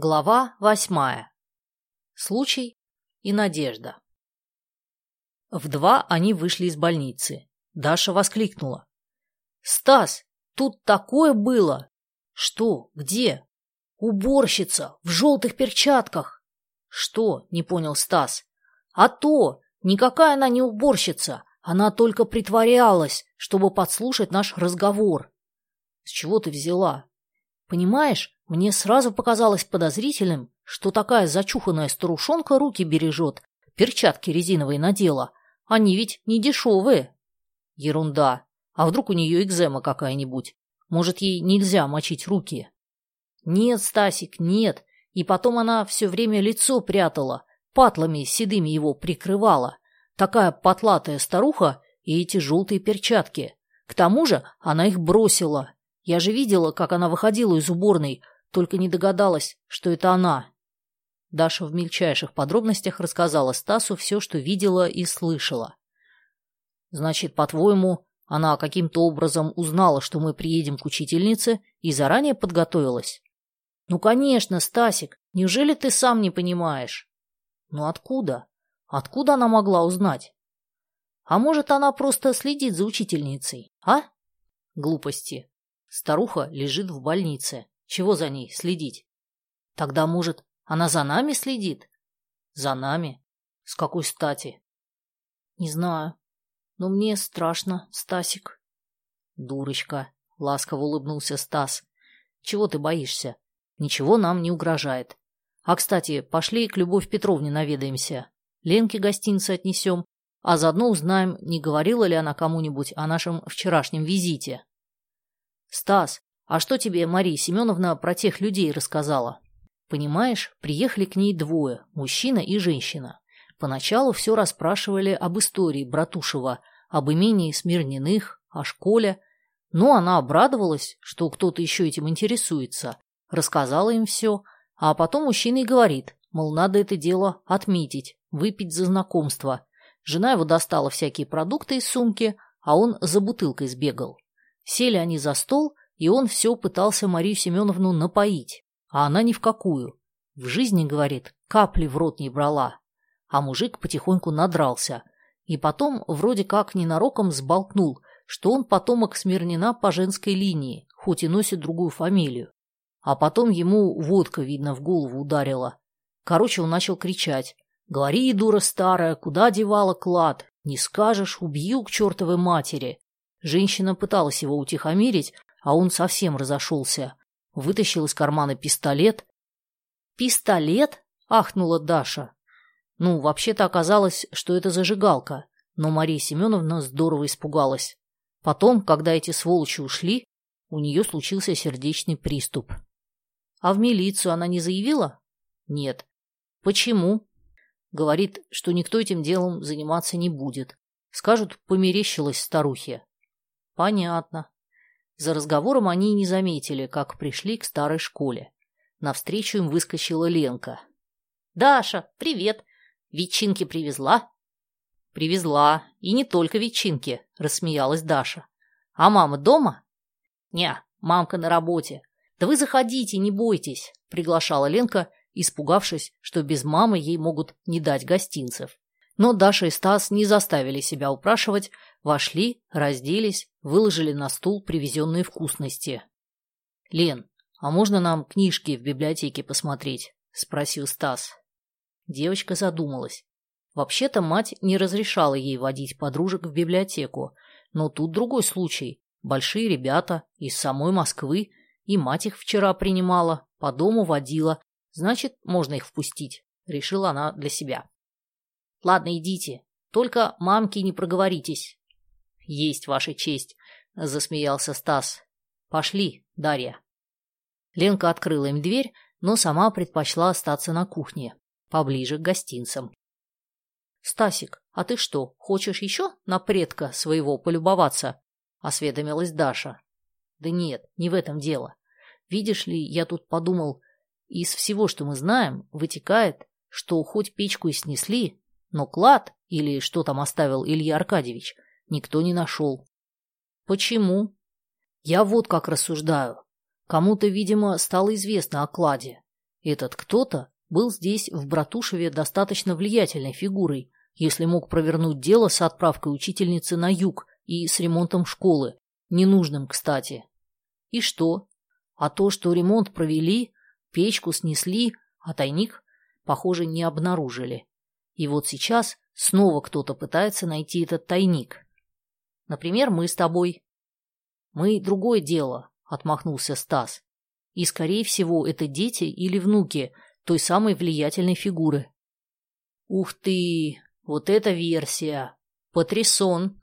Глава восьмая. Случай и надежда. В два они вышли из больницы. Даша воскликнула. «Стас, тут такое было!» «Что? Где?» «Уборщица! В желтых перчатках!» «Что?» — не понял Стас. «А то! Никакая она не уборщица! Она только притворялась, чтобы подслушать наш разговор!» «С чего ты взяла?» «Понимаешь, мне сразу показалось подозрительным, что такая зачуханная старушонка руки бережет, перчатки резиновые надела. Они ведь не дешевые. Ерунда. А вдруг у нее экзема какая-нибудь? Может, ей нельзя мочить руки? Нет, Стасик, нет. И потом она все время лицо прятала, патлами седыми его прикрывала. Такая потлатая старуха и эти желтые перчатки. К тому же она их бросила. Я же видела, как она выходила из уборной, только не догадалась, что это она. Даша в мельчайших подробностях рассказала Стасу все, что видела и слышала. «Значит, по-твоему, она каким-то образом узнала, что мы приедем к учительнице и заранее подготовилась?» «Ну, конечно, Стасик, неужели ты сам не понимаешь?» «Ну, откуда? Откуда она могла узнать?» «А может, она просто следит за учительницей, а?» «Глупости. Старуха лежит в больнице. Чего за ней следить? Тогда, может, она за нами следит? За нами? С какой стати? Не знаю. Но мне страшно, Стасик. Дурочка, ласково улыбнулся Стас. Чего ты боишься? Ничего нам не угрожает. А, кстати, пошли к Любовь Петровне наведаемся. Ленке гостинцы отнесем, а заодно узнаем, не говорила ли она кому-нибудь о нашем вчерашнем визите. Стас, а что тебе Мария Семеновна про тех людей рассказала? Понимаешь, приехали к ней двое, мужчина и женщина. Поначалу все расспрашивали об истории Братушева, об имении Смирниных, о школе. Но она обрадовалась, что кто-то еще этим интересуется. Рассказала им все, а потом мужчина и говорит, мол, надо это дело отметить, выпить за знакомство. Жена его достала всякие продукты из сумки, а он за бутылкой сбегал. Сели они за стол, и он все пытался Марию Семеновну напоить, а она ни в какую. В жизни, говорит, капли в рот не брала. А мужик потихоньку надрался. И потом вроде как ненароком сболтнул, что он потомок Смирнина по женской линии, хоть и носит другую фамилию. А потом ему водка, видно, в голову ударила. Короче, он начал кричать. «Говори, дура старая, куда девала клад? Не скажешь, убью к чертовой матери!» Женщина пыталась его утихомирить, а он совсем разошелся. Вытащил из кармана пистолет. «Пистолет?» — ахнула Даша. Ну, вообще-то оказалось, что это зажигалка, но Мария Семеновна здорово испугалась. Потом, когда эти сволочи ушли, у нее случился сердечный приступ. А в милицию она не заявила? Нет. Почему? Говорит, что никто этим делом заниматься не будет. Скажут, померещилась старухе. Понятно. За разговором они не заметили, как пришли к старой школе. Навстречу им выскочила Ленка. «Даша, привет! Ветчинки привезла?» «Привезла. И не только ветчинки», — рассмеялась Даша. «А мама дома?» «Не, мамка на работе. Да вы заходите, не бойтесь», — приглашала Ленка, испугавшись, что без мамы ей могут не дать гостинцев. Но Даша и Стас не заставили себя упрашивать, вошли, разделись, выложили на стул привезенные вкусности. «Лен, а можно нам книжки в библиотеке посмотреть?» – спросил Стас. Девочка задумалась. Вообще-то мать не разрешала ей водить подружек в библиотеку, но тут другой случай. Большие ребята из самой Москвы, и мать их вчера принимала, по дому водила, значит, можно их впустить, решила она для себя. Ладно, идите. Только мамки не проговоритесь. Есть ваша честь, засмеялся Стас. Пошли, Дарья. Ленка открыла им дверь, но сама предпочла остаться на кухне, поближе к гостинцам. «Стасик, а ты что, хочешь еще на предка своего полюбоваться?» — осведомилась Даша. «Да нет, не в этом дело. Видишь ли, я тут подумал, из всего, что мы знаем, вытекает, что хоть печку и снесли, но клад, или что там оставил Илья Аркадьевич, никто не нашел. Почему? Я вот как рассуждаю. Кому-то, видимо, стало известно о кладе. Этот кто-то был здесь, в Братушеве, достаточно влиятельной фигурой, если мог провернуть дело с отправкой учительницы на юг и с ремонтом школы, ненужным, кстати. И что? А то, что ремонт провели, печку снесли, а тайник, похоже, не обнаружили. И вот сейчас снова кто-то пытается найти этот тайник. Например, мы с тобой. Мы другое дело, отмахнулся Стас. И, скорее всего, это дети или внуки той самой влиятельной фигуры. Ух ты, вот эта версия. Потрясон.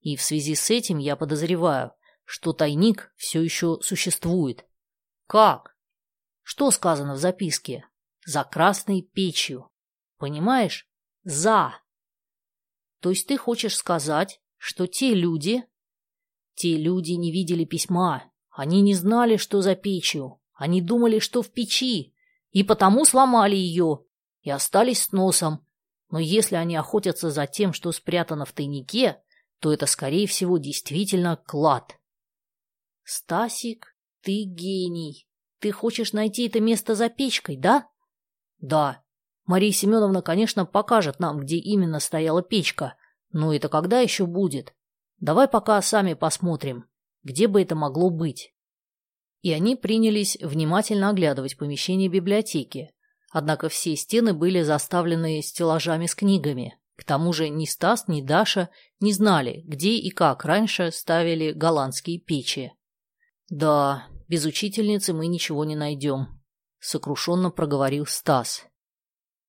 И в связи с этим я подозреваю, что тайник все еще существует. Как? Что сказано в записке? За красной печью. Понимаешь? За. То есть ты хочешь сказать, что те люди... Те люди не видели письма. Они не знали, что за печью. Они думали, что в печи. И потому сломали ее. И остались с носом. Но если они охотятся за тем, что спрятано в тайнике, то это, скорее всего, действительно клад. Стасик, ты гений. Ты хочешь найти это место за печкой, да? Да. Мария Семеновна, конечно, покажет нам, где именно стояла печка. Но это когда еще будет? Давай пока сами посмотрим, где бы это могло быть. И они принялись внимательно оглядывать помещение библиотеки. Однако все стены были заставлены стеллажами с книгами. К тому же ни Стас, ни Даша не знали, где и как раньше ставили голландские печи. Да, без учительницы мы ничего не найдем, сокрушенно проговорил Стас.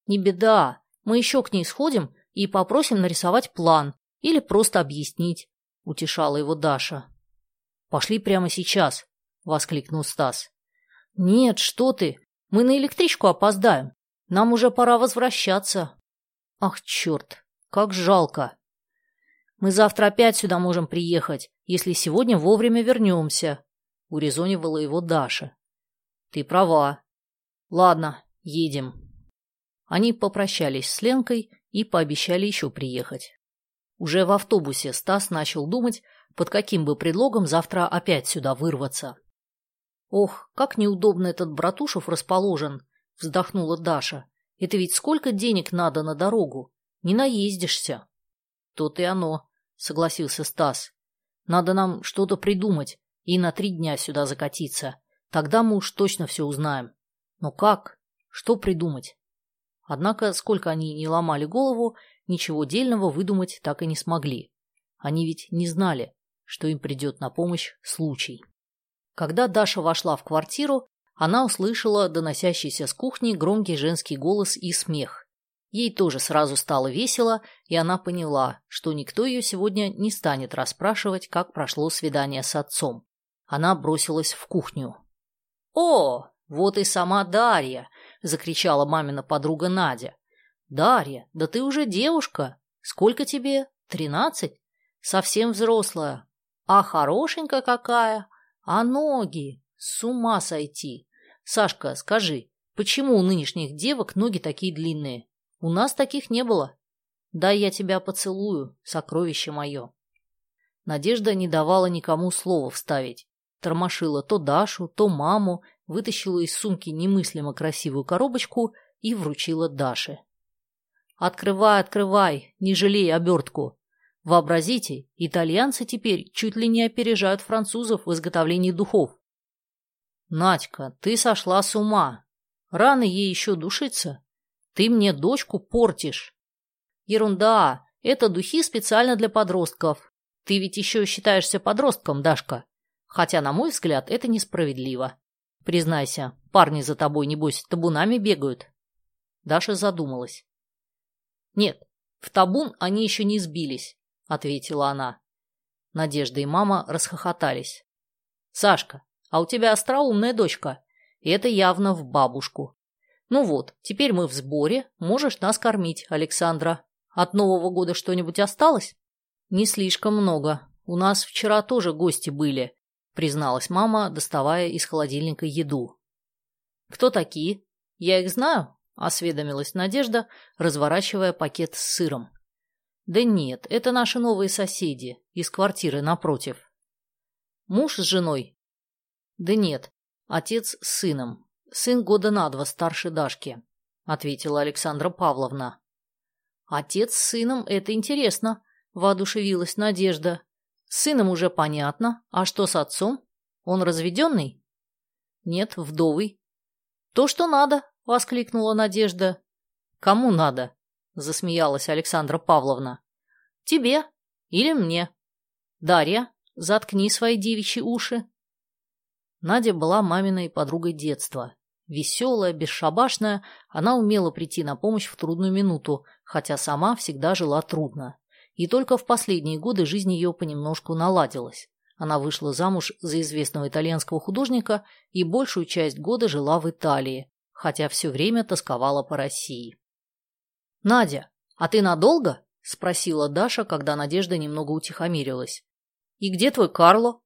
Не беда, мы еще к ней сходим и попросим нарисовать план или просто объяснить, утешала его Даша. Пошли прямо сейчас, воскликнул Стас. Нет, что ты, мы на электричку опоздаем. Нам уже пора возвращаться. Ах, черт, как жалко. Мы завтра опять сюда можем приехать, если сегодня вовремя вернемся урезонивала его Даша. Ты права. Ладно, едем. Они попрощались с Ленкой и пообещали еще приехать. Уже в автобусе Стас начал думать, под каким бы предлогом завтра опять сюда вырваться. «Ох, как неудобно этот Братушев расположен!» — вздохнула Даша. «Это ведь сколько денег надо на дорогу? Не наездишься!» «То-то и оно», — согласился Стас. «Надо нам что-то придумать, и на три дня сюда закатиться. Тогда мы уж точно все узнаем. Но как? Что придумать? Однако, сколько они не ломали голову, ничего дельного выдумать так и не смогли. Они ведь не знали, что им придет на помощь случай. Когда Даша вошла в квартиру, она услышала доносящийся с кухни громкий женский голос и смех. Ей тоже сразу стало весело, и она поняла, что никто ее сегодня не станет расспрашивать, как прошло свидание с отцом. Она бросилась в кухню. «О, вот и сама Дарья!» — закричала мамина подруга Надя. «Дарья, да ты уже девушка! Сколько тебе? Тринадцать? Совсем взрослая. А хорошенькая какая! А ноги! С ума сойти! Сашка, скажи, почему у нынешних девок ноги такие длинные? У нас таких не было. Дай я тебя поцелую, сокровище мое!» Надежда не давала никому слова вставить. Тормошила то Дашу, то маму, вытащила из сумки немыслимо красивую коробочку и вручила Даше. «Открывай, открывай, не жалей обертку. Вообразите, итальянцы теперь чуть ли не опережают французов в изготовлении духов. Надька, ты сошла с ума. Рано ей еще душиться. Ты мне дочку портишь. Ерунда, это духи специально для подростков. Ты ведь еще считаешься подростком, Дашка. Хотя, на мой взгляд, это несправедливо. Признайся, парни за тобой, небось, табунами бегают. Даша задумалась. Нет, в табун они еще не сбились, ответила она. Надежда и мама расхохотались. Сашка, а у тебя остроумная дочка. И это явно в бабушку. Ну вот, теперь мы в сборе, можешь нас кормить, Александра. От Нового года что-нибудь осталось? Не слишком много. У нас вчера тоже гости были призналась мама, доставая из холодильника еду. «Кто такие? Я их знаю?» – осведомилась Надежда, разворачивая пакет с сыром. «Да нет, это наши новые соседи из квартиры напротив». «Муж с женой?» «Да нет, отец с сыном. сын года на два старше Дашки, ответила Александра Павловна. Отец с сыном – это интересно, воодушевилась Надежда. Сыном уже понятно, а что с отцом? Он разведенный? Нет, вдовый. То, что надо, воскликнула Надежда. Кому надо? Засмеялась Александра Павловна. Тебе или мне? Дарья, заткни свои девичьи уши. Надя была маминой подругой детства. Веселая, бесшабашная, она умела прийти на помощь в трудную минуту, хотя сама всегда жила трудно. И только в последние годы жизнь ее понемножку наладилась. Она вышла замуж за известного итальянского художника и большую часть года жила в Италии, хотя все время тосковала по России. «Надя, а ты надолго?» – спросила Даша, когда Надежда немного утихомирилась. «И где твой Карло?»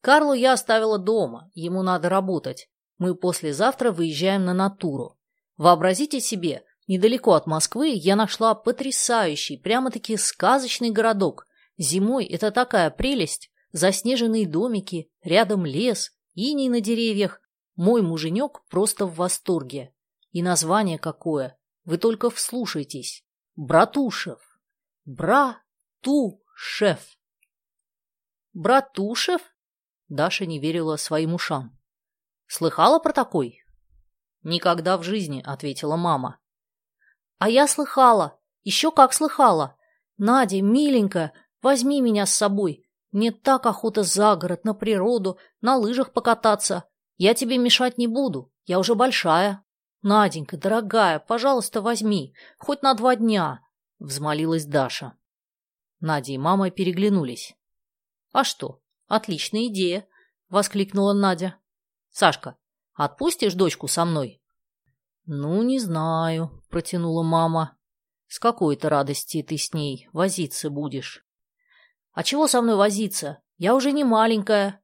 «Карло я оставила дома, ему надо работать. Мы послезавтра выезжаем на натуру. Вообразите себе, недалеко от Москвы я нашла потрясающий, прямо-таки сказочный городок. Зимой это такая прелесть. Заснеженные домики, рядом лес, иней на деревьях. Мой муженек просто в восторге. И название какое. Вы только вслушайтесь. Братушев. Бра-ту-шеф. Братушев? Даша не верила своим ушам. Слыхала про такой? Никогда в жизни, ответила мама. А я слыхала, еще как слыхала. Надя, миленькая, возьми меня с собой. Мне так охота за город, на природу, на лыжах покататься. Я тебе мешать не буду, я уже большая. Наденька, дорогая, пожалуйста, возьми, хоть на два дня, взмолилась Даша. Надя и мама переглянулись. А что, отличная идея, воскликнула Надя. Сашка, отпустишь дочку со мной? Ну, не знаю, протянула мама. С какой-то радости ты с ней возиться будешь. А чего со мной возиться? Я уже не маленькая.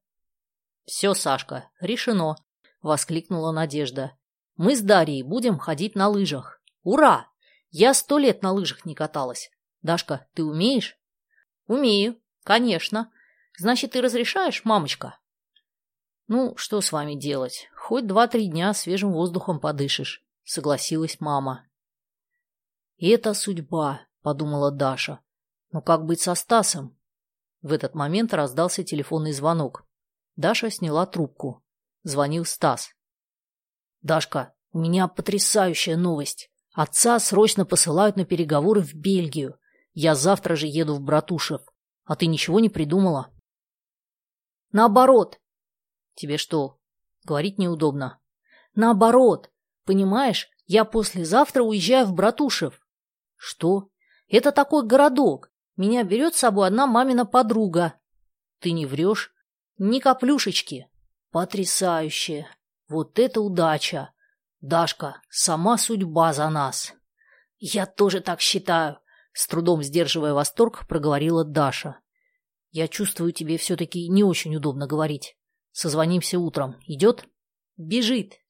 Все, Сашка, решено, воскликнула Надежда. Мы с Дарьей будем ходить на лыжах. Ура! Я сто лет на лыжах не каталась. Дашка, ты умеешь? Умею, конечно. Значит, ты разрешаешь, мамочка? «Ну, что с вами делать? Хоть два-три дня свежим воздухом подышишь», — согласилась мама. это судьба», — подумала Даша. «Но как быть со Стасом?» В этот момент раздался телефонный звонок. Даша сняла трубку. Звонил Стас. «Дашка, у меня потрясающая новость. Отца срочно посылают на переговоры в Бельгию. Я завтра же еду в Братушев. А ты ничего не придумала?» «Наоборот, Тебе что, говорить неудобно? Наоборот. Понимаешь, я послезавтра уезжаю в Братушев. Что? Это такой городок. Меня берет с собой одна мамина подруга. Ты не врешь? Ни каплюшечки. Потрясающе. Вот это удача. Дашка, сама судьба за нас. Я тоже так считаю. С трудом сдерживая восторг, проговорила Даша. Я чувствую, тебе все-таки не очень удобно говорить. Созвонимся утром. Идет? Бежит.